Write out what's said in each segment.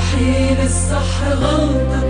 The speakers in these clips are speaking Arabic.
مستحيل الصح غلطك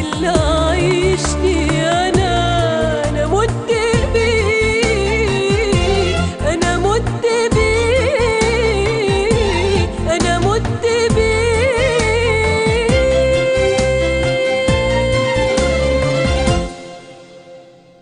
اللي عايشني